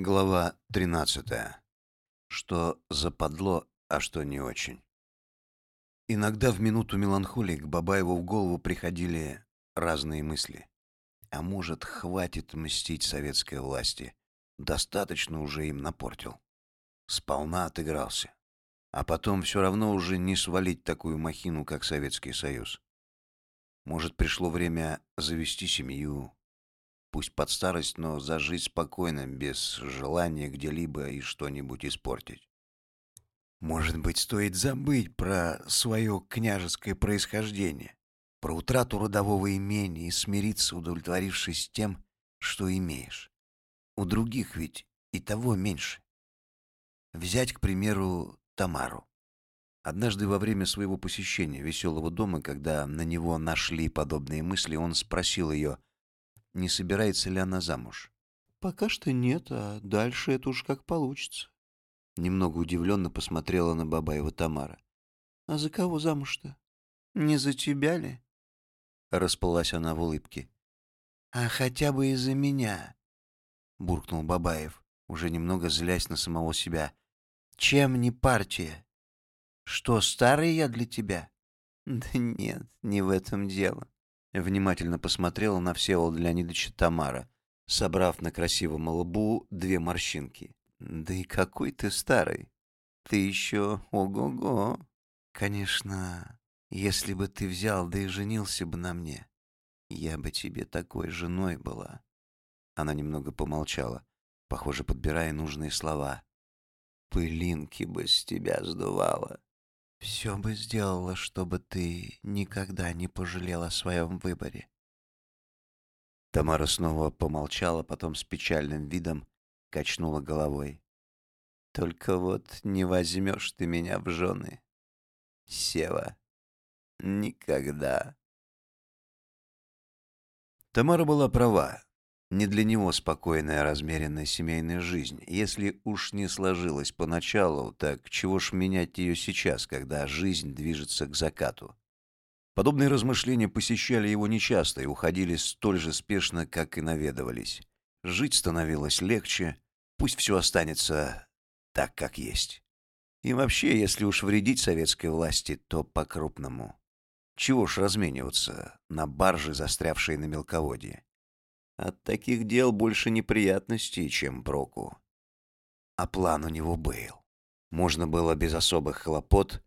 Глава 13. Что западло, а что не очень. Иногда в минуту меланхолии к Бабаеву в голову приходили разные мысли. А может, хватит мстить советской власти? Достаточно уже им напортил. Сполна отыгрался. А потом все равно уже не свалить такую махину, как Советский Союз. Может, пришло время завести семью, Пусть под старость, но зажить спокойно, без желания где-либо и что-нибудь испортить. Может быть, стоит забыть про свое княжеское происхождение, про утрату родового имения и смириться, удовлетворившись тем, что имеешь. У других ведь и того меньше. Взять, к примеру, Тамару. Однажды во время своего посещения веселого дома, когда на него нашли подобные мысли, он спросил ее, не собирается ли она замуж. Пока что нет, а дальше это уж как получится. Немного удивленно посмотрела на Бабаева Тамара. А за кого замуж-то? Не за тебя ли? Расплылась она в улыбке. А хотя бы из-за меня, буркнул Бабаев, уже немного злясь на самого себя. Чем не партия? Что, старый я для тебя? Да нет, не в этом дело. Внимательно посмотрела на Всеволода Леонидовича Тамара, собрав на красивом лбу две морщинки. «Да и какой ты старый! Ты еще ого-го! Конечно, если бы ты взял да и женился бы на мне, я бы тебе такой женой была». Она немного помолчала, похоже, подбирая нужные слова. «Пылинки бы с тебя сдувала». Все бы сделала, чтобы ты никогда не пожалел о своем выборе. Тамара снова помолчала, потом с печальным видом качнула головой. Только вот не возьмешь ты меня в жены, Сева. Никогда. Тамара была права. Не для него спокойная, размеренная семейная жизнь. Если уж не сложилось поначалу, так чего ж менять ее сейчас, когда жизнь движется к закату? Подобные размышления посещали его нечасто и уходили столь же спешно, как и наведывались. Жить становилось легче, пусть все останется так, как есть. И вообще, если уж вредить советской власти, то по-крупному. Чего ж размениваться на баржи, застрявшие на мелководье? От таких дел больше неприятностей, чем проку. А план у него был. Можно было без особых хлопот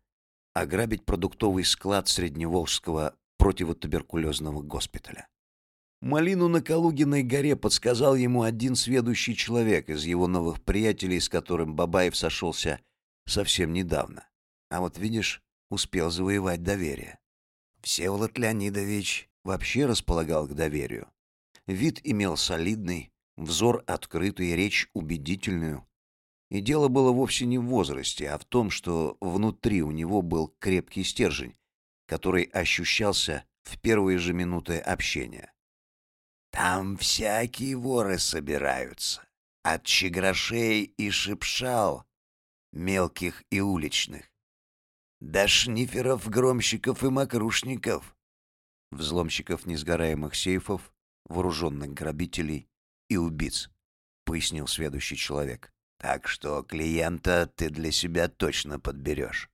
ограбить продуктовый склад Средневолжского противотуберкулезного госпиталя. Малину на Калугиной горе подсказал ему один сведущий человек из его новых приятелей, с которым Бабаев сошелся совсем недавно. А вот, видишь, успел завоевать доверие. Всеволод Леонидович вообще располагал к доверию. Вид имел солидный, взор открытый, речь убедительную. И дело было вовсе не в возрасте, а в том, что внутри у него был крепкий стержень, который ощущался в первые же минуты общения. «Там всякие воры собираются, от чеграшей и шипшал, мелких и уличных, до шниферов, громщиков и мокрушников, взломщиков несгораемых сейфов, вооруженных грабителей и убийц, пояснил следующий человек. Так что клиента ты для себя точно подберешь.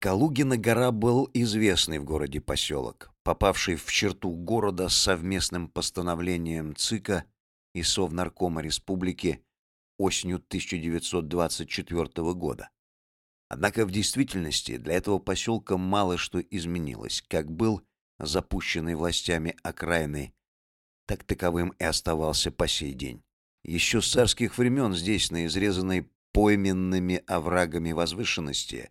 Калугина гора был известный в городе поселок, попавший в черту города с совместным постановлением ЦИКа и Совнаркома Республики осенью 1924 года. Однако в действительности для этого поселка мало что изменилось, как был запущенный властями окраины так таковым и оставался по сей день. Еще с царских времен здесь, на изрезанной пойменными оврагами возвышенности,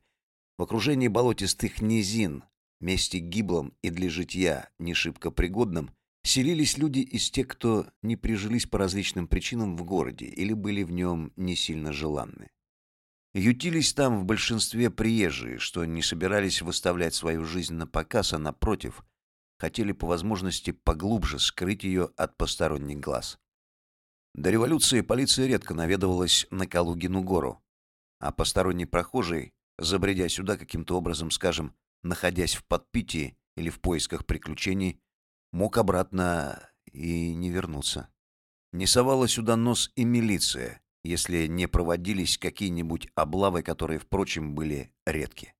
в окружении болотистых низин, месте гиблом и для житья не шибко пригодным, селились люди из тех, кто не прижились по различным причинам в городе или были в нем не сильно желанны. Ютились там в большинстве приезжие, что не собирались выставлять свою жизнь на показ, а напротив, хотели по возможности поглубже скрыть ее от посторонних глаз. До революции полиция редко наведывалась на Калугину гору, а посторонний прохожий, забредя сюда каким-то образом, скажем, находясь в подпитии или в поисках приключений, мог обратно и не вернуться. Не совала сюда нос и милиция, если не проводились какие-нибудь облавы, которые, впрочем, были редки.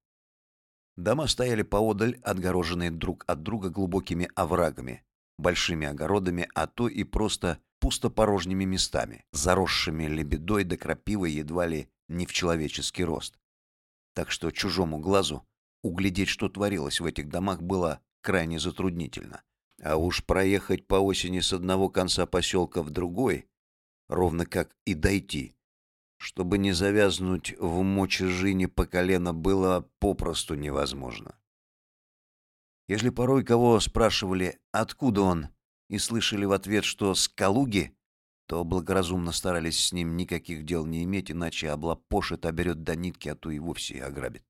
Дома стояли поодаль, отгороженные друг от друга глубокими оврагами, большими огородами, а то и просто пустопорожними местами, заросшими лебедой до крапивы едва ли не в человеческий рост. Так что чужому глазу углядеть, что творилось в этих домах, было крайне затруднительно. А уж проехать по осени с одного конца поселка в другой, ровно как и дойти, чтобы не завязнуть в мочежине по колено, было попросту невозможно. Если порой кого спрашивали, откуда он, и слышали в ответ, что с Калуги, то благоразумно старались с ним никаких дел не иметь, иначе облапошит, оберет до нитки, а то и вовсе ограбит.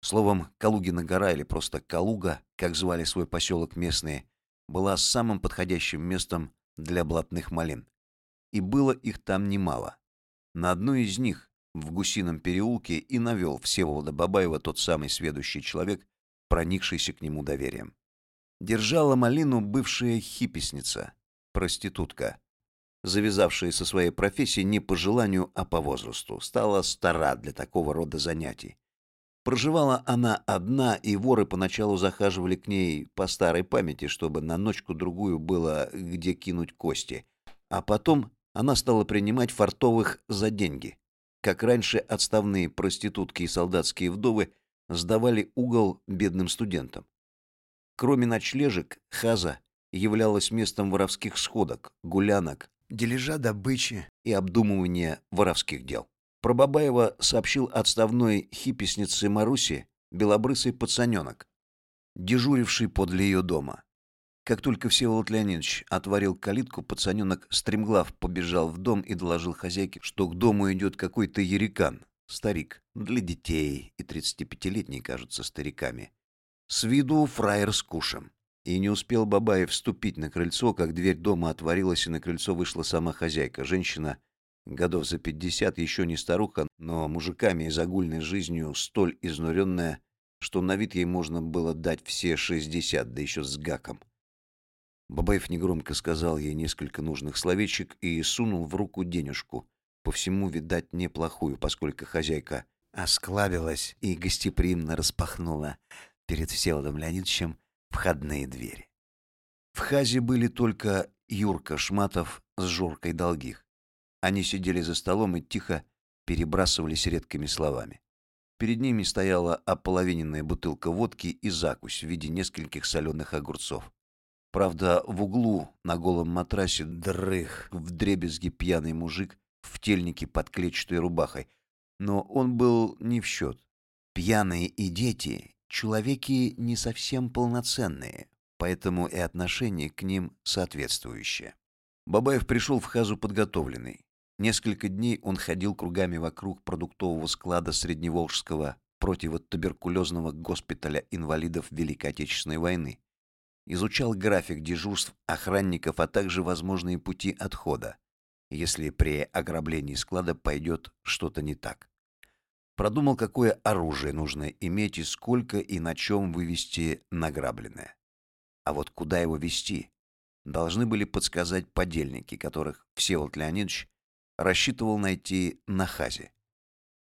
Словом, Калугина гора или просто Калуга, как звали свой поселок местные, была самым подходящим местом для блатных малин. И было их там немало. На одной из них, в Гусином переулке, и навел Всеволода Бабаева тот самый сведущий человек, проникшийся к нему доверием. Держала малину бывшая хиписница, проститутка, завязавшая со своей профессией не по желанию, а по возрасту, стала стара для такого рода занятий. Проживала она одна, и воры поначалу захаживали к ней по старой памяти, чтобы на ночку-другую было где кинуть кости. А потом она стала принимать фартовых за деньги. Как раньше отставные проститутки и солдатские вдовы сдавали угол бедным студентам. Кроме ночлежек, Хаза являлась местом воровских сходок, гулянок, дележа добычи и обдумывания воровских дел. Про Бабаева сообщил отставной хиписнице Маруси белобрысый пацаненок, дежуривший подле ее дома. Как только Всеволод Леонидович отворил калитку, пацаненок стремглав побежал в дом и доложил хозяйке, что к дому идет какой-то ерикан, старик, для детей и 35-летний, кажется, стариками. С виду фраер с кушем. И не успел Бабаев вступить на крыльцо, как дверь дома отворилась, и на крыльцо вышла сама хозяйка, женщина, годов за пятьдесят, еще не старуха, но мужиками и загульной жизнью столь изнуренная, что на вид ей можно было дать все шестьдесят, да еще с гаком. Бабаев негромко сказал ей несколько нужных словечек и сунул в руку денежку, по всему, видать, неплохую, поскольку хозяйка осклабилась и гостеприимно распахнула перед Всеволодом Леонидовичем входные двери. В хазе были только Юрка Шматов с Жоркой Долгих. Они сидели за столом и тихо перебрасывались редкими словами. Перед ними стояла ополовиненная бутылка водки и закусь в виде нескольких соленых огурцов. Правда, в углу на голом матрасе дрых вдребезги пьяный мужик в тельнике под клетчатой рубахой. Но он был не в счет. Пьяные и дети — человеки не совсем полноценные, поэтому и отношение к ним соответствующее. Бабаев пришел в хазу подготовленный. Несколько дней он ходил кругами вокруг продуктового склада Средневолжского противотуберкулезного госпиталя инвалидов Великой Отечественной войны изучал график дежурств охранников, а также возможные пути отхода, если при ограблении склада пойдет что-то не так. Продумал, какое оружие нужно иметь и сколько и на чем вывести награбленное. А вот куда его вести, должны были подсказать подельники, которых Всеволод Леонидович рассчитывал найти на Хазе.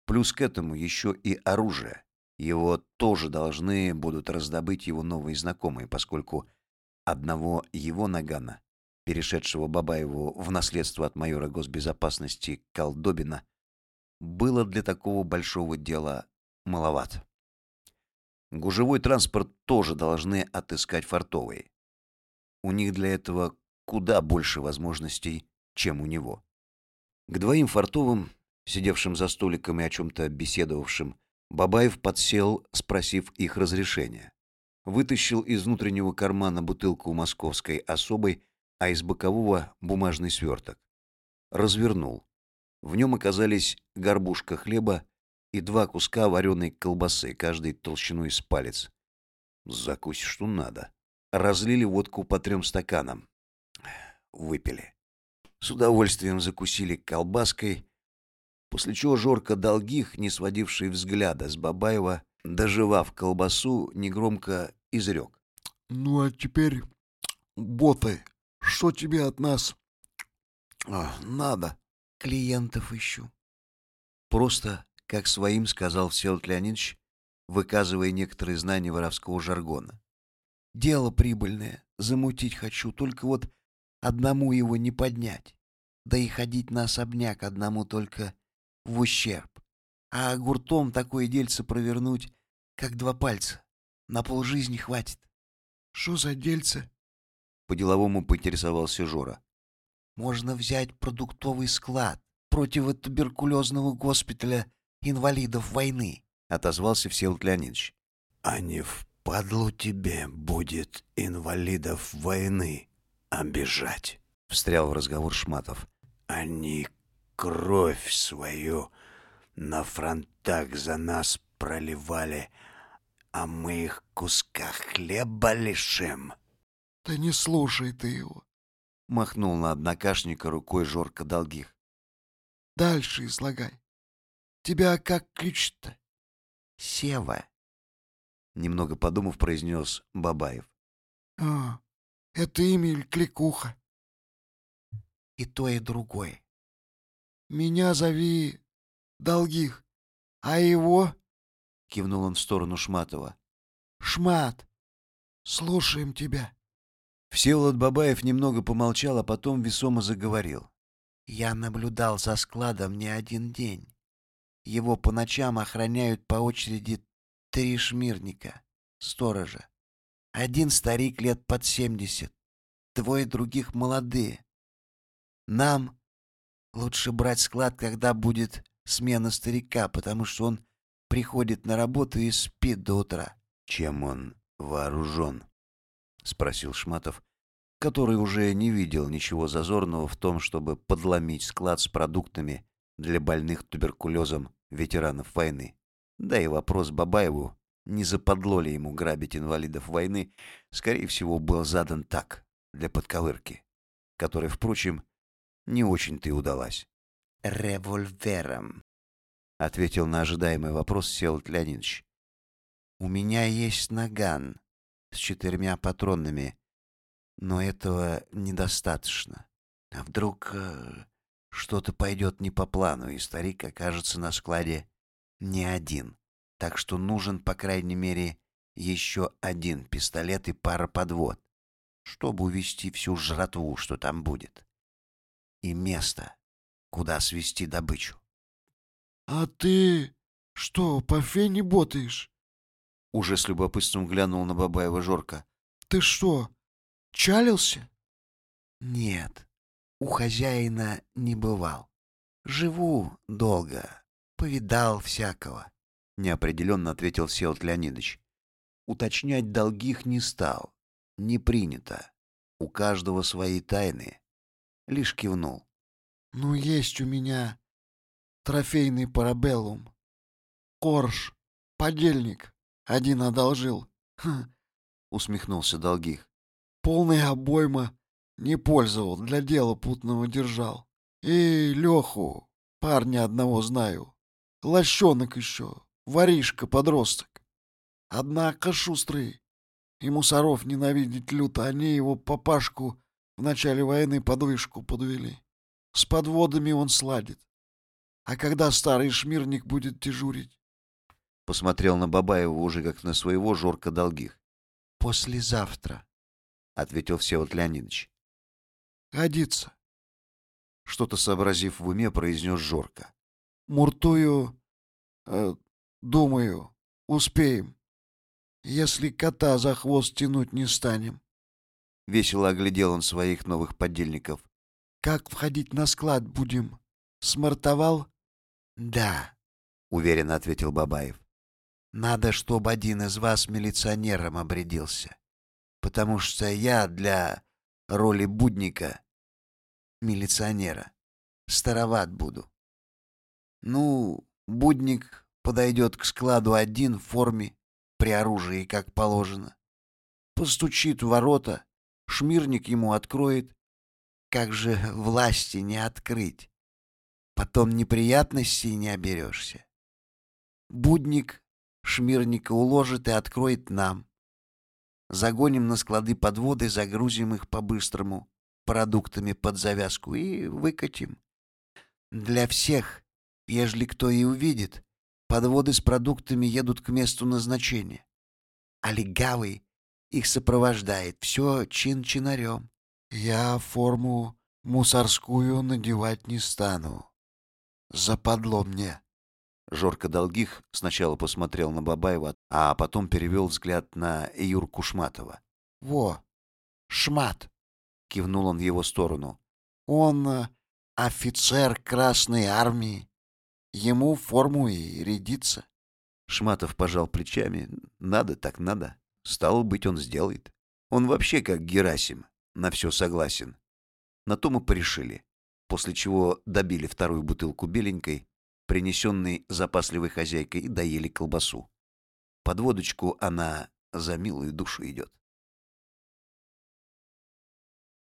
Плюс к этому еще и оружие, его тоже должны будут раздобыть его новые знакомые, поскольку одного его нагана, перешедшего Бабаеву в наследство от майора госбезопасности Колдобина, было для такого большого дела маловато. Гужевой транспорт тоже должны отыскать фартовые. У них для этого куда больше возможностей, чем у него. К двоим фартовым, сидевшим за столиком и о чем-то беседовавшим, Бабаев подсел, спросив их разрешения. Вытащил из внутреннего кармана бутылку московской особой, а из бокового бумажный сверток. Развернул. В нем оказались горбушка хлеба и два куска вареной колбасы, каждый толщиной с палец. Закусь что надо. Разлили водку по трем стаканам. Выпили. С удовольствием закусили колбаской, После чего Жорка Долгих, не сводивший взгляда с Бабаева, доживав колбасу, негромко изрек. «Ну а теперь, боты, что тебе от нас а, надо?» клиентов ищу. Просто, как своим сказал Всеволод Леонидович, выказывая некоторые знания воровского жаргона. Дело прибыльное, замутить хочу, только вот одному его не поднять. Да и ходить на особняк одному только в ущерб. А гуртом такое дельце провернуть, как два пальца. На полжизни хватит. Что за дельце? По-деловому поинтересовался Жора. Можно взять продуктовый склад противотуберкулезного госпиталя инвалидов войны, отозвался Всеволод Леонидович. А не впадлу тебе будет инвалидов войны обижать, встрял в разговор Шматов. Они кровь свою на фронтах за нас проливали, а мы их куска хлеба лишим. Да не слушай ты его. Махнул на однокашника рукой Жорка Долгих. Дальше излагай. Тебя как кличут-то? Сева. Немного подумав, произнес Бабаев. А, это имя или кликуха? И то, и другое. Меня зови Долгих, а его? Кивнул он в сторону Шматова. Шмат, слушаем тебя. Всеволод Бабаев немного помолчал, а потом весомо заговорил. Я наблюдал за складом не один день. Его по ночам охраняют по очереди три шмирника, сторожа. Один старик лет под семьдесят, двое других молодые. Нам лучше брать склад, когда будет смена старика, потому что он приходит на работу и спит до утра. Чем он вооружен? — спросил Шматов, который уже не видел ничего зазорного в том, чтобы подломить склад с продуктами для больных туберкулезом ветеранов войны. Да и вопрос Бабаеву, не западло ли ему грабить инвалидов войны, скорее всего, был задан так, для подковырки, которая, впрочем, не очень-то и удалась. «Револьвером», — ответил на ожидаемый вопрос Селот Леонидович. «У меня есть наган с четырьмя патронами, но этого недостаточно. А вдруг э, что-то пойдет не по плану, и старик окажется на складе не один. Так что нужен, по крайней мере, еще один пистолет и пара подвод, чтобы увести всю жратву, что там будет. И место, куда свести добычу. — А ты что, по фене ботаешь? Уже с любопытством глянул на Бабаева Жорка. Ты что, чалился? Нет, у хозяина не бывал. Живу долго, повидал всякого. Неопределенно ответил Селт Леонидович. Уточнять долгих не стал. Не принято. У каждого свои тайны. Лишь кивнул. Ну, есть у меня трофейный парабеллум. Корж, подельник. Один одолжил. Хм, усмехнулся Долгих. Полный обойма не пользовал, для дела путного держал. И Леху, парня одного знаю. Лощенок еще, воришка, подросток. Однако шустрый. И мусоров ненавидеть люто, они его папашку в начале войны под вышку подвели. С подводами он сладит. А когда старый шмирник будет дежурить, Посмотрел на Бабаева уже как на своего Жорка Долгих. «Послезавтра», — ответил Всеволод Леонидович. «Годится». Что-то сообразив в уме, произнес Жорка. «Муртую, э, думаю, успеем, если кота за хвост тянуть не станем». Весело оглядел он своих новых подельников. «Как входить на склад будем? Смартовал?» «Да», — уверенно ответил Бабаев. Надо, чтобы один из вас милиционером обрядился. Потому что я для роли будника милиционера староват буду. Ну, будник подойдет к складу один в форме, при оружии, как положено. Постучит в ворота, шмирник ему откроет. Как же власти не открыть? Потом неприятностей не оберешься. Будник Шмирника уложит и откроет нам. Загоним на склады подводы, загрузим их по-быстрому продуктами под завязку и выкатим. Для всех, ежели кто и увидит, подводы с продуктами едут к месту назначения. А легавый их сопровождает, все чин-чинарем. Я форму мусорскую надевать не стану. Западло мне. Жорка Долгих сначала посмотрел на Бабаева, а потом перевел взгляд на Юрку Шматова. Во, Шмат. Кивнул он в его сторону. Он э, офицер Красной Армии. Ему форму и рядится. Шматов пожал плечами. Надо так надо. Стало быть, он сделает. Он вообще как Герасим, на все согласен. На то мы порешили. После чего добили вторую бутылку беленькой, принесенной запасливой хозяйкой, и доели колбасу. Под водочку она за милую душу идет.